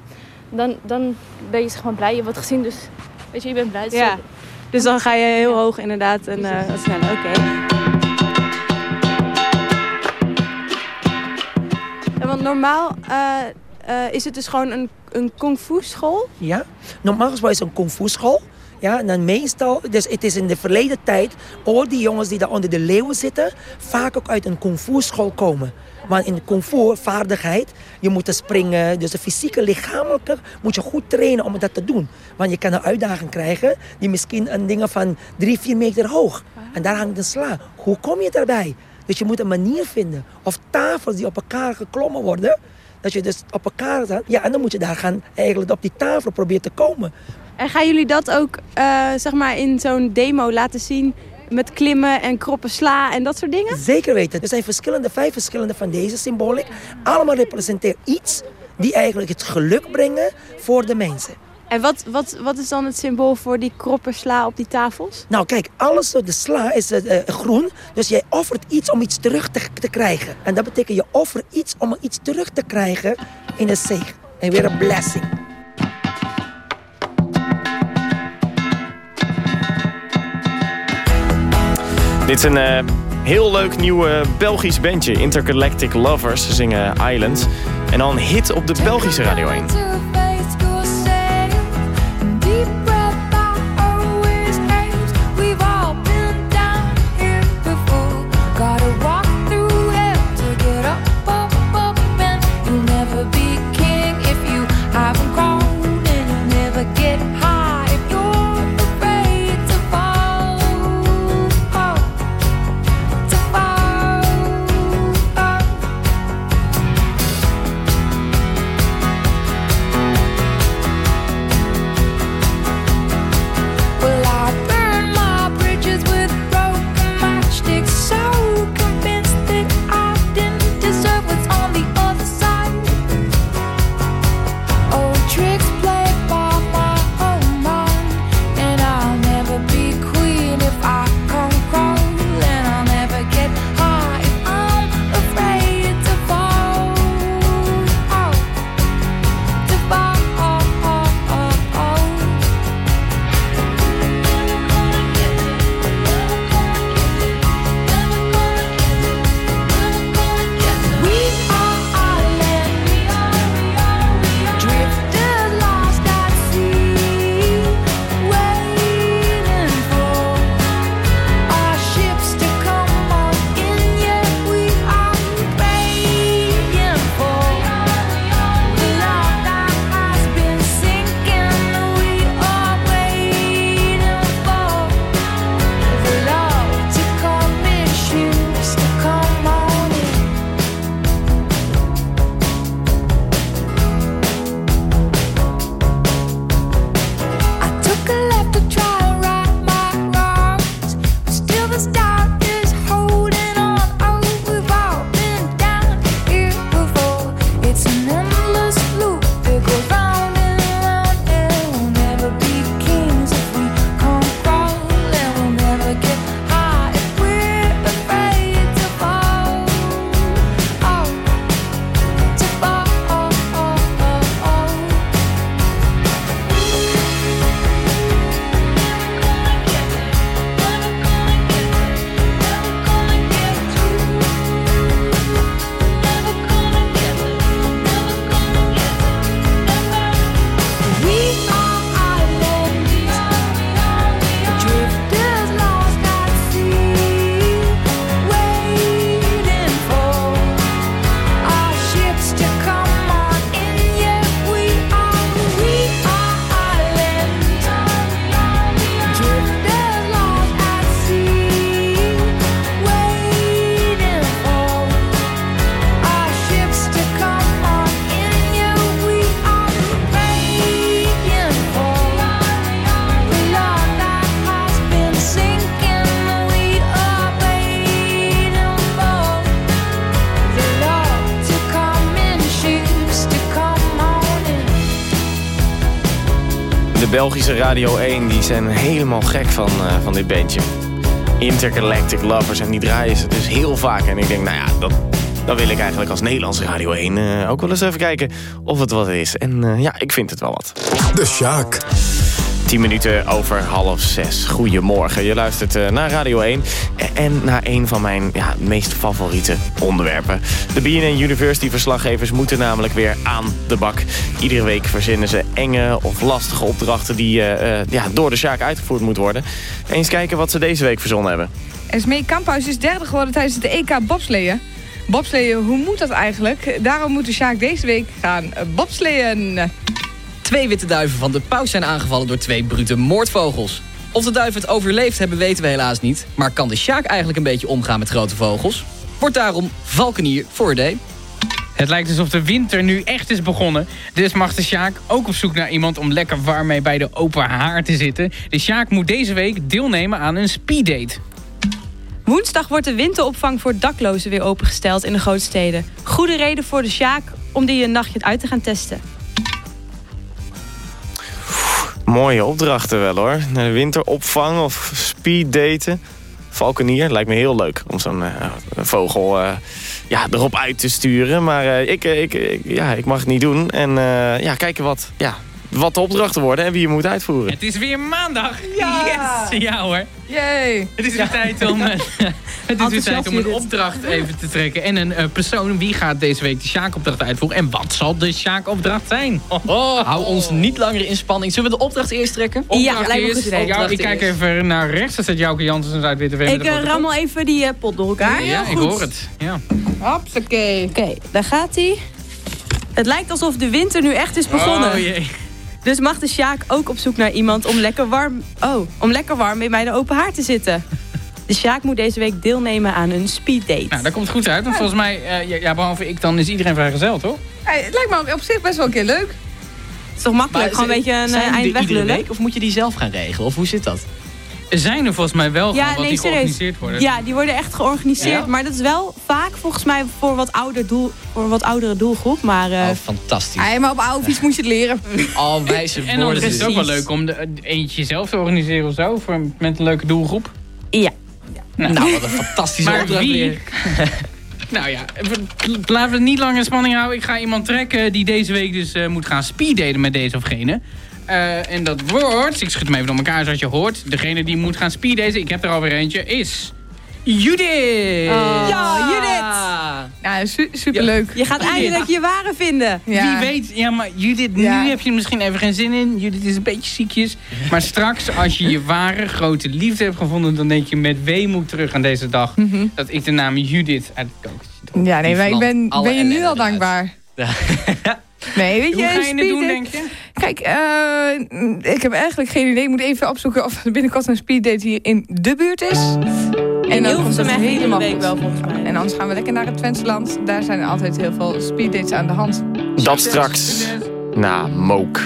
dan, dan ben je zeg maar blij, je wordt gezien, dus weet je, je bent blij. Dus, Ja. Dus dan ga je heel hoog inderdaad en eh, sneller. Oké. Ja, want normaal eh, eh, is het dus gewoon een, een kung fu school. Ja, normaal gesproken is het een kung fu school. Ja, en dan meestal, dus het is in de verleden tijd, al die jongens die daar onder de leeuwen zitten, vaak ook uit een kung fu school komen. Want in fu vaardigheid, je moet springen, dus de fysieke, lichamelijke moet je goed trainen om dat te doen. Want je kan een uitdaging krijgen die misschien een dingen van drie, vier meter hoog. En daar hangt een sla. Hoe kom je daarbij? Dus je moet een manier vinden. Of tafels die op elkaar geklommen worden. Dat je dus op elkaar staat. Ja, en dan moet je daar gaan eigenlijk op die tafel proberen te komen. En gaan jullie dat ook eh, zeg maar in zo'n demo laten zien met klimmen en kroppen sla en dat soort dingen? Zeker weten. Er zijn verschillende, vijf verschillende van deze symboliek. Allemaal representeren iets die eigenlijk het geluk brengen voor de mensen. En wat, wat, wat is dan het symbool voor die kroppen sla op die tafels? Nou kijk, alles, de sla is eh, eh, groen. Dus jij offert iets om iets terug te, te krijgen. En dat betekent je offert iets om iets terug te krijgen in een zegen. En weer een blessing. Dit is een eh, heel leuk nieuw Belgisch bandje, Intergalactic Lovers. Ze zingen Island. En dan hit op de Belgische Radio 1. Belgische Radio 1 die zijn helemaal gek van, uh, van dit bandje. Intergalactic Lovers. En die draaien ze dus heel vaak. En ik denk, nou ja, dat, dan wil ik eigenlijk als Nederlandse Radio 1 uh, ook wel eens even kijken of het wat is. En uh, ja, ik vind het wel wat. De Sjaak. 10 minuten over half zes. Goedemorgen. Je luistert uh, naar Radio 1 en naar een van mijn ja, meest favoriete onderwerpen. De BNN University verslaggevers moeten namelijk weer aan de bak. Iedere week verzinnen ze enge of lastige opdrachten die uh, uh, ja, door de Sjaak uitgevoerd moeten worden. Eens kijken wat ze deze week verzonnen hebben. Esmee Kamphuis is derde geworden tijdens het EK bobsleeën. Bobsleeën, hoe moet dat eigenlijk? Daarom moet de Sjaak deze week gaan bobsleeën. Twee witte duiven van de paus zijn aangevallen door twee brute moordvogels. Of de duif het overleeft hebben weten we helaas niet. Maar kan de Sjaak eigenlijk een beetje omgaan met grote vogels? Wordt daarom valkenier voor de. Het lijkt alsof de winter nu echt is begonnen. Dus mag de Sjaak ook op zoek naar iemand om lekker warm mee bij de open haar te zitten. De Sjaak moet deze week deelnemen aan een speeddate. Woensdag wordt de winteropvang voor daklozen weer opengesteld in de grootsteden. Goede reden voor de Sjaak om die een nachtje uit te gaan testen. Mooie opdrachten wel hoor. Naar de winteropvang of speeddaten. Valkenier, lijkt me heel leuk om zo'n uh, vogel uh, ja, erop uit te sturen. Maar uh, ik, ik, ik, ja, ik mag het niet doen. En ja, kijken wat, ja, wat de opdrachten worden en wie je moet uitvoeren. Het is weer maandag. Ja. Yes. Ja hoor. Yay. Het is weer tijd om, het is weer tijd om een opdracht even te trekken. En een uh, persoon, wie gaat deze week de Sjaak-opdracht uitvoeren? En wat zal de Sjaak-opdracht zijn? Oh, oh. Hou ons niet langer in spanning. Zullen we de opdracht eerst trekken? Opdracht ja, lijkt me goed idee. Ja, ik kijk even naar rechts. Dat zit Jouke Jansen uit Witte Ik uh, rammel even die uh, pot door elkaar. Ja, ik hoor het. Ja. Oké, okay, daar gaat hij. Het lijkt alsof de winter nu echt is begonnen. Oh jee. Dus mag de Sjaak ook op zoek naar iemand om lekker warm, oh, om lekker warm mee bij de open haard te zitten. De Sjaak moet deze week deelnemen aan een speeddate. Nou, dat komt goed uit. Want volgens mij, uh, ja, behalve ik, dan is iedereen vrijgezel, toch? Hey, het lijkt me op zich best wel een keer leuk. Het is toch makkelijk? Maar, Gewoon een beetje een uh, eind weglullen? Of moet je die zelf gaan regelen? Of hoe zit dat? Er zijn er volgens mij wel ja, wat nee, die serieus. georganiseerd worden. Ja, die worden echt georganiseerd. Ja? Maar dat is wel vaak volgens mij voor wat, ouder doel, voor wat oudere doelgroep. Maar, uh... Oh, fantastisch. Ja, maar op oude fiets moest je het leren. Al wijze woorden. En dan is het ook wel leuk om de, eentje zelf te organiseren of zo. Voor, met een leuke doelgroep. Ja. Nou, nou wat een fantastische maar opdracht wie... weer. nou ja, laten we het niet lang in spanning houden. Ik ga iemand trekken die deze week dus uh, moet gaan speeddaten met deze of gene. Uh, en dat wordt, ik schud hem even door elkaar zoals je hoort. Degene die moet gaan speeddaten, ik heb er alweer eentje, is... Judith! Oh. Ja, Judith! Ja, su superleuk. Je gaat Judith. eindelijk je ware vinden. Ja. Wie weet, ja, maar Judith, Ja. nu heb je er misschien even geen zin in. Judith is een beetje ziekjes. Maar straks, als je je ware grote liefde hebt gevonden... dan denk je met weemoed terug aan deze dag... Mhm. dat ik de naam Judith uit het kookje drop. Ja, nee, maar ik ben, ben je nu al dankbaar. Nee, weet je, Hoe ga je het doen, date- denk je? Kijk, eh, ik heb eigenlijk geen idee. Ik moet even opzoeken of er binnenkort een speeddate hier in de buurt is. En dan komt het helemaal week goed. wel volgens mij. En anders gaan we lekker naar het Twentse land. Daar zijn altijd heel veel speeddates aan de hand. Dat straks na Mook.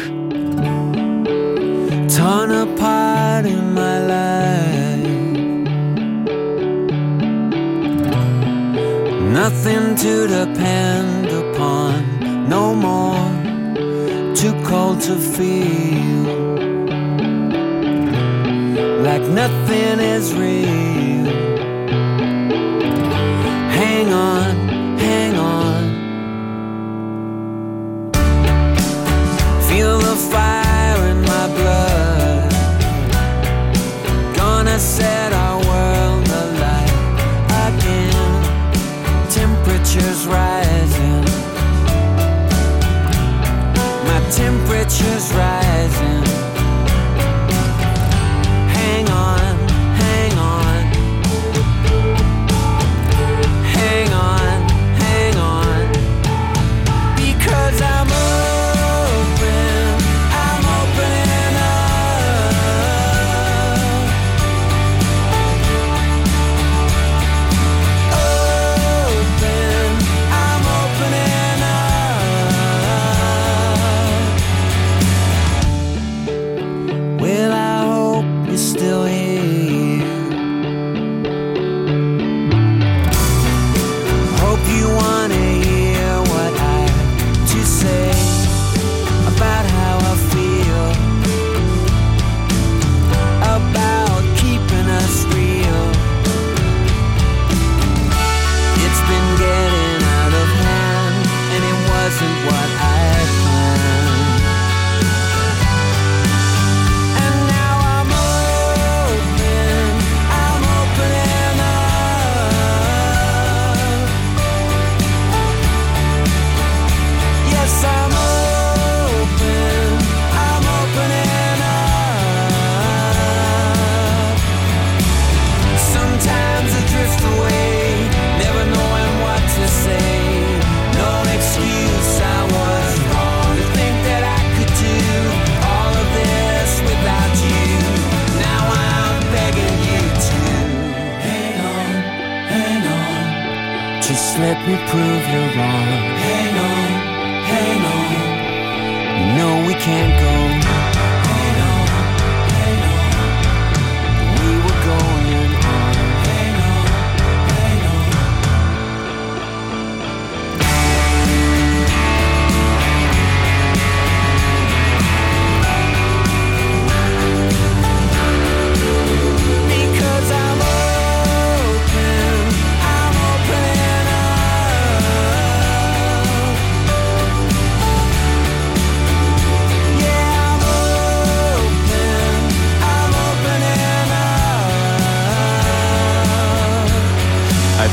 torn apart in my life. Nothing to depend upon, no more. Too cold to feel like nothing is real. Hang on, Just let me prove you're wrong. Hang on, hang on. No, we can't go.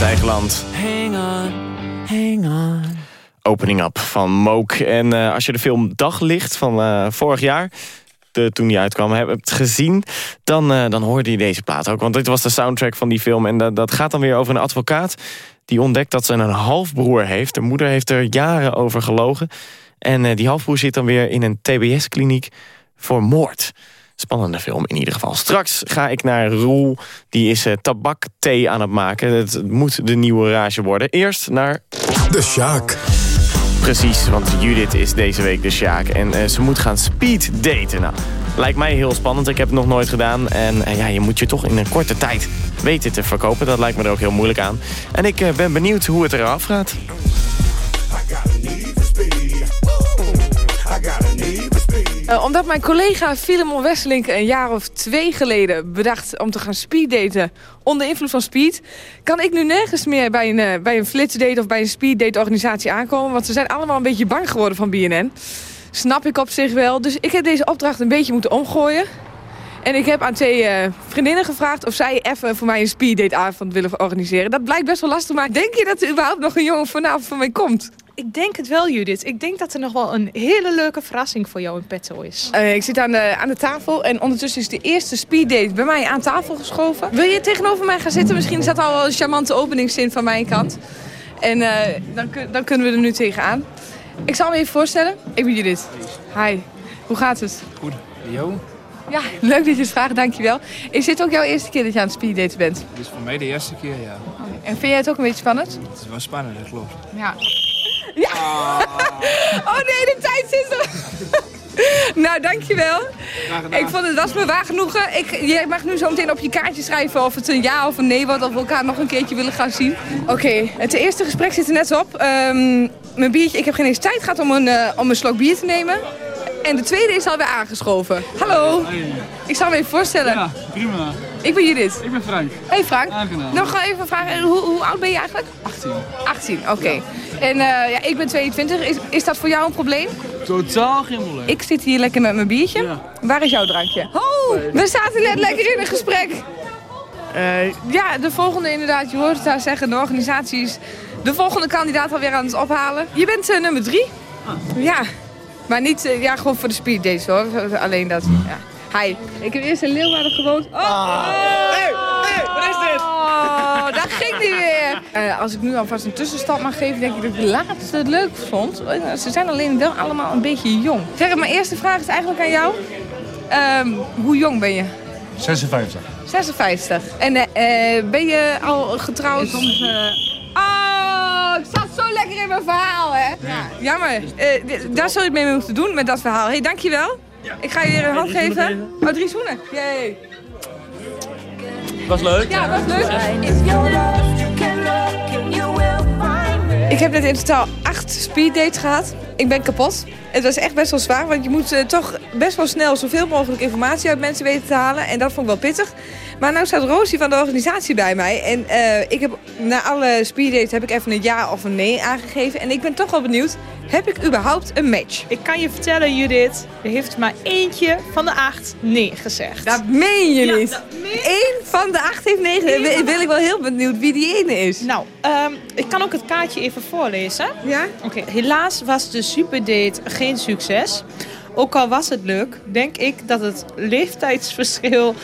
Eigen land. Hang on, hang on. Opening Up van Mook. En eh, als je de film Daglicht van eh, vorig jaar... De, toen die uitkwam, hebt gezien... Dan, eh, dan hoorde je deze plaat ook. Want dit was de soundtrack van die film. En dat, dat gaat dan weer over een advocaat... die ontdekt dat ze een halfbroer heeft. De moeder heeft er jaren over gelogen. En die halfbroer zit dan weer in een TBS-kliniek voor moord. Spannende film in ieder geval. Straks ga ik naar Roel. Die is eh, tabakthee aan het maken. Het moet de nieuwe rage worden. Eerst naar... De Sjaak. Precies, want Judith is deze week de Sjaak. En eh, ze moet gaan speed daten. Nou, lijkt mij heel spannend. Ik heb het nog nooit gedaan. En eh, ja, je moet je toch in een korte tijd weten te verkopen. Dat lijkt me er ook heel moeilijk aan. En ik ben benieuwd hoe het eraf gaat. Eh, omdat mijn collega Filemon Wesselink een jaar of twee geleden bedacht om te gaan speeddaten onder invloed van speed, kan ik nu nergens meer bij een, eh, bij een flitsdate of bij een speeddate organisatie aankomen. Want ze zijn allemaal een beetje bang geworden van BNN. Snap ik op zich wel. Dus ik heb deze opdracht een beetje moeten omgooien. En ik heb aan twee eh, vriendinnen gevraagd of zij even voor mij een speeddateavond willen organiseren. Dat blijkt best wel lastig, maar denk je dat er überhaupt nog een jongen vanavond voor mij komt? Ik denk het wel, Judith. Ik denk dat er nog wel een hele leuke verrassing voor jou in petto is. Eh, ik zit aan de, aan de tafel en ondertussen is de eerste speeddate bij mij aan tafel geschoven. Wil je tegenover mij gaan zitten? Misschien is dat al wel een charmante openingszin van mijn kant. En eh, dan, dan kunnen we er nu tegenaan. Ik zal me even voorstellen. Ik ben Judith. Hi. Hoe gaat het? Goed. Jo, Ja, leuk dat je het vraagt, dankjewel. Is dit ook jouw eerste keer dat je aan het speeddaten bent? dit is voor mij de eerste keer, ja. En vind jij het ook een beetje spannend? Het is wel spannend, dat klopt. Ja. Ja. Oh nee, de tijd zit er. nou, dankjewel. Ik vond het was me waar genoegen. Ik, jij mag nu zo meteen op je kaartje schrijven of het een ja of een nee wordt. Of we elkaar nog een keertje willen gaan zien. Oké, het eerste gesprek zit er net op. Ehm, mijn biertje, ik heb geen eens tijd gehad om een, eh, om een slok bier te nemen. En de tweede is alweer aangeschoven. Hallo. Ik zal me even voorstellen. Ja, prima. Ik ben Judith. Ik ben Frank. Hey Frank. Aangenaam. Nog even vragen, hoe, hoe oud ben je eigenlijk? 18. 18, oké. En eh, ja, ik ben 22. Is, is dat voor jou een probleem? Totaal geen probleem. Ik zit hier lekker met mijn biertje. Waar is jouw drankje? Oh, we zaten net lekker in een gesprek. Eh, ja, de volgende inderdaad, je hoort het daar zeggen, de organisatie is de volgende kandidaat alweer aan het ophalen. Je bent eh, nummer drie. Ja, maar niet, eh, ja, gewoon voor de speed dates hoor. Alleen dat, ja. Hi, ik heb eerst in Leeuwarden gewoond. Oh, hey, hey, wat is dit? Oh, daar ging die weer. Eh, als ik nu alvast een tussenstap mag geven, denk ik dat ik de laatste het leuk vond. Eh, Ze zijn alleen wel allemaal een beetje jong. Zeg, mijn eerste vraag is eigenlijk aan jou. Ehm, hoe jong ben je? 56. 56. En ben je al getrouwd? Oh, ik zat zo lekker in mijn verhaal, hè? Ja. Jammer. Eh, daar zul je het mee moeten doen, met dat verhaal. Hé, hey, dankjewel. Ik ga je weer een hand geven. Oh, drie zoenen. Yay. Was leuk. Ja, was leuk. Ik heb net in totaal acht speeddates gehad. Ik ben kapot. Het was echt best wel zwaar, want je moet eh, toch best wel snel zoveel mogelijk informatie uit mensen weten te halen. En dat vond ik wel pittig. Maar nou staat Rosie van de organisatie bij mij. En eh, ik heb na alle speeddates heb ik even een ja of een nee aangegeven. En ik ben toch wel benieuwd, Heb ik überhaupt een match? Ik kan je vertellen, Judith, er heeft maar eentje van de acht nee gezegd. Dat meen je Ja, niet. Eén van de acht heeft. Eén Ben van ben ik wel heel benieuwd wie die ene is. Nou, ehm, ik kan ook het kaartje even voorlezen. Ja? Oké, helaas was de superdate geen succes. Ook al was het leuk, denk ik dat het leeftijdsverschil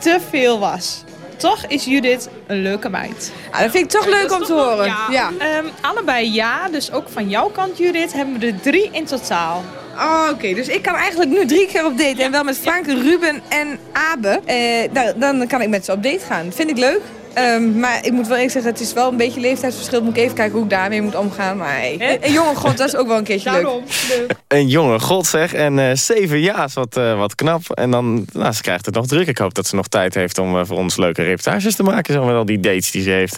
te veel was. Toch is Judith een leuke meid. Ah, dat vind ik toch leuk om te horen. Ja. Ja. Ehm, allebei ja, dus ook van jouw kant Judith hebben we er drie in totaal. Oh, Oké, dus ik kan eigenlijk nu drie keer op date. En wel met Frank, Ruben en Abe. Eh, nou, dan kan ik met ze op date gaan. Vind ik leuk. Ehm, maar ik moet wel eerlijk zeggen, het is wel een beetje leeftijdsverschil. Moet ik even kijken hoe ik daarmee moet omgaan. Maar hey, een jonge god, dat is ook wel een keertje leuk. Daarom, leuk. Een jonge god zeg. En eh, zeven ja's, wat, eh, wat knap. En dan, nou, ze krijgt het nog druk. Ik hoop dat ze nog tijd heeft om eh, voor ons leuke reportages te maken. Zo met al die dates die ze heeft.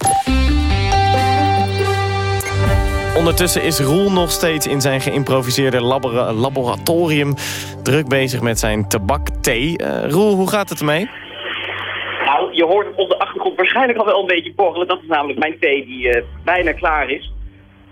Ondertussen is Roel nog steeds in zijn geïmproviseerde labora- laboratorium... druk bezig met zijn tabakthee. Eh Roel, hoe gaat het ermee? Je hoort het op de achtergrond waarschijnlijk al wel een beetje borrelen. Dat is namelijk mijn thee die eh, bijna klaar is.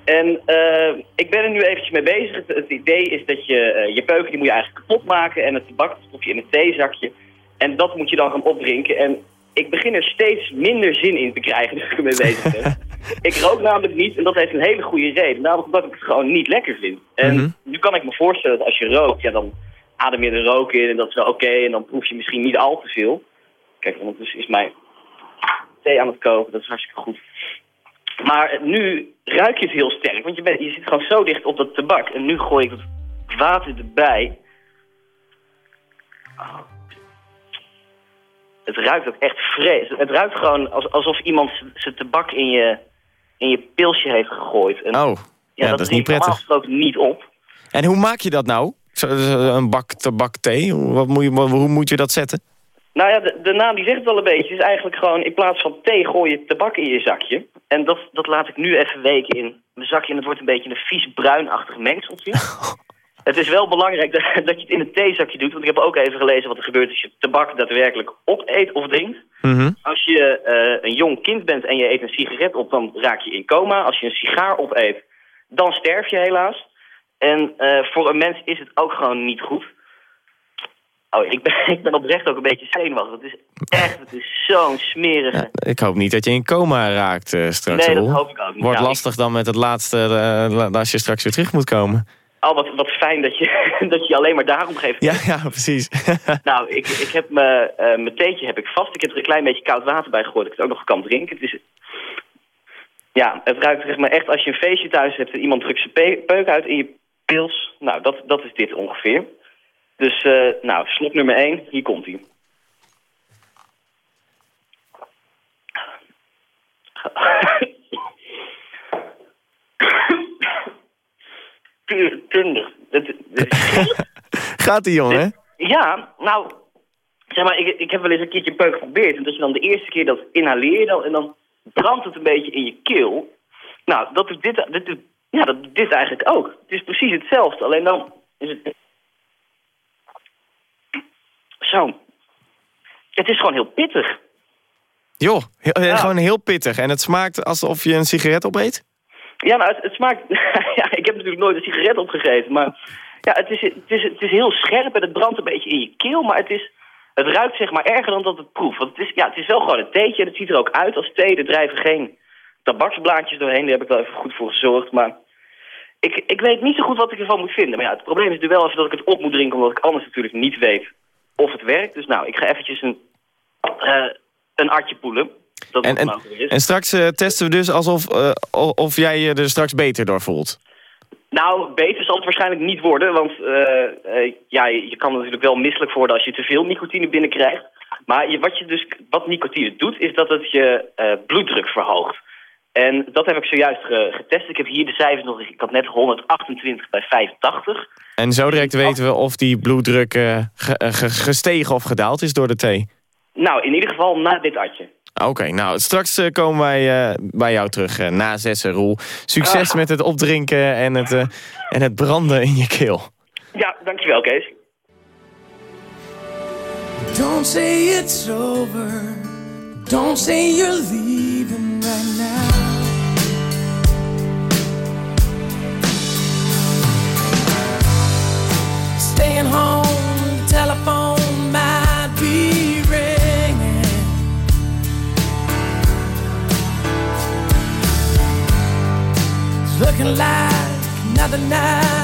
En eh, ik ben er nu eventjes mee bezig. Het, het idee is dat je eh, je peuken die moet je eigenlijk kapot maken. En het tabak stop je in een theezakje. En dat moet je dan gaan opdrinken. En ik begin er steeds minder zin in te krijgen nu ik ermee bezig ben. ik rook namelijk niet en dat heeft een hele goede reden. Namelijk omdat ik het gewoon niet lekker vind. En Mhm. nu kan ik me voorstellen dat als je rookt, ja, dan adem je de rook in en dat is wel oké. en dan proef je misschien niet al te veel. Kijk, ondertussen is mijn thee aan het koken, dat is hartstikke goed. Maar nu ruik je het heel sterk, want je, bent, je zit gewoon zo dicht op dat tabak. En nu gooi ik het water erbij. Oh. Het ruikt ook echt fris. Het ruikt gewoon als, alsof iemand zijn tabak in je, in je pilsje heeft gegooid. En, Oh, ja, dat is niet prettig. gesproken niet op. En hoe maak je dat nou? Een bak tabakthee? Hoe, wat moet je, hoe moet je dat zetten? Nou ja, de, de naam die zegt het al een beetje. Het is eigenlijk gewoon in plaats van thee gooi je tabak in je zakje. En dat, dat laat ik nu even weken in mijn zakje. En het wordt een beetje een vies bruinachtig mengseltje. het is wel belangrijk dat, dat je het in een theezakje doet. Want ik heb ook even gelezen wat er gebeurt als je tabak daadwerkelijk opeet of drinkt. Als je eh, een jong kind bent en je eet een sigaret op, dan raak je in coma. Als je een sigaar opeet, dan sterf je helaas. En eh, voor een mens is het ook gewoon niet goed. Oh, ik ben, ik ben oprecht ook een beetje zenuwachtig. Het is echt, het is zo'n smerige... Ik hoop niet dat je in coma raakt eh, straks, Nee, dat hoop ik ook niet. Wordt Nou, lastig dan met het laatste, eh, als je straks weer terug moet komen. Al wat, wat fijn dat je, dat je alleen maar daarom geeft. Ja, ja, precies. Nou, ik, ik heb me, eh, mijn theetje heb ik vast. Ik heb er een klein beetje koud water bij gegooid. Dat ik het ook nog kan drinken. Het is... Ja, het ruikt zeg maar echt als je een feestje thuis hebt en iemand drukt zijn pe- peuk uit in je pils. Nou, dat, dat is dit ongeveer. Dus, eh, nou, slok nummer 1, hier komt hij. Tunder. Het, Gaat die jongen? hè? Ja, nou, zeg maar, ik, ik heb wel eens een keertje peuk geprobeerd. En dat je dan de eerste keer dat inhaleert dan, en dan brandt het een beetje in je keel. Nou, dat doet dit, dit, doet- ja, dat doet dit eigenlijk ook. Het is precies hetzelfde, alleen dan is het... Zo. Het is gewoon heel pittig. Joh, heel- eh, gewoon heel pittig. En het smaakt alsof je een sigaret opeet? Ja, nou, het, het smaakt... ja, ik heb natuurlijk nooit een sigaret opgegeten, maar... Ja, het is, het, is, het is heel scherp en het brandt een beetje in je keel, maar het is... Het ruikt zeg maar erger dan dat het proeft. Want het is, ja, het is wel gewoon een theetje en het ziet er ook uit als thee. Er drijven geen tabaksblaadjes doorheen, daar heb ik wel even goed voor gezorgd. Maar ik, ik weet niet zo goed wat ik ervan moet vinden. Maar ja, het probleem is nu wel even dat ik het op moet drinken, omdat ik anders natuurlijk niet weet of het werkt. Dus nou, ik ga eventjes een, eh een artje poelen. Dat En, en, is. en straks eh, testen we dus alsof eh, of jij je er straks beter door voelt. Nou, beter zal het waarschijnlijk niet worden, want ja, je kan natuurlijk wel misselijk worden als je te veel nicotine binnenkrijgt. Maar je, wat, je dus, wat nicotine doet, is dat het je bloeddruk verhoogt. En dat heb ik zojuist ge- getest. Ik heb hier de cijfers nog, ik had net 128 bij 85. En zo direct weten we of die bloeddruk eh, eh, ge- gestegen of gedaald is door de thee. Nou, in ieder geval na dit atje. Oké, nou, straks eh, komen wij eh, bij jou terug na zessen, Roel. Succes Ah. met het opdrinken en het, eh, en het branden in je keel. Ja, dankjewel Kees. Don't say it's over. Don't say you're leaving right now. another night.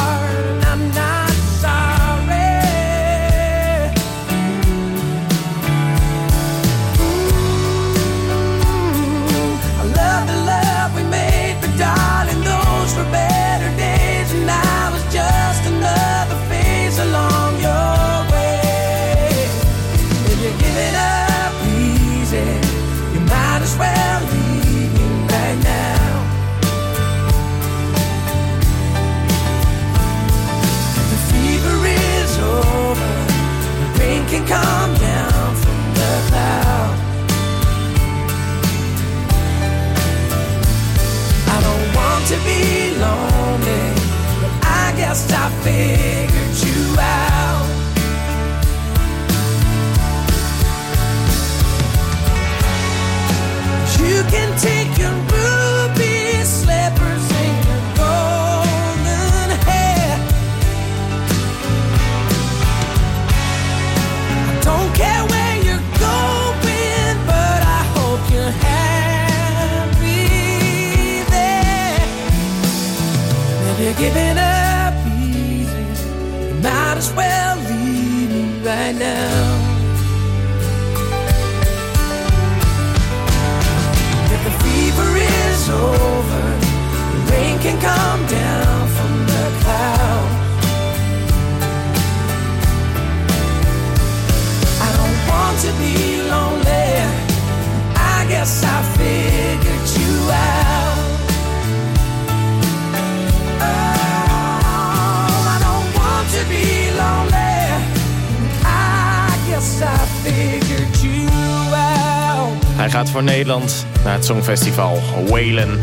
Nederland naar het Songfestival. Whalen.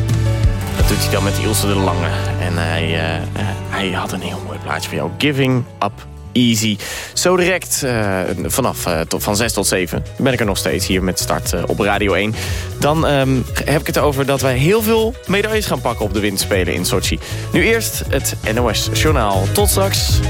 Dat doet hij dan met Ilse de Lange. En hij, eh, hij had een heel mooi plaatje voor jou. Giving Up Easy. Zo direct eh, vanaf eh, van 6 tot 7 ben ik er nog steeds hier met start op Radio 1. Dan ehm, heb ik het over dat wij heel veel medailles gaan pakken op de windspelen in Sochi. Nu eerst het NOS Journaal. Tot straks.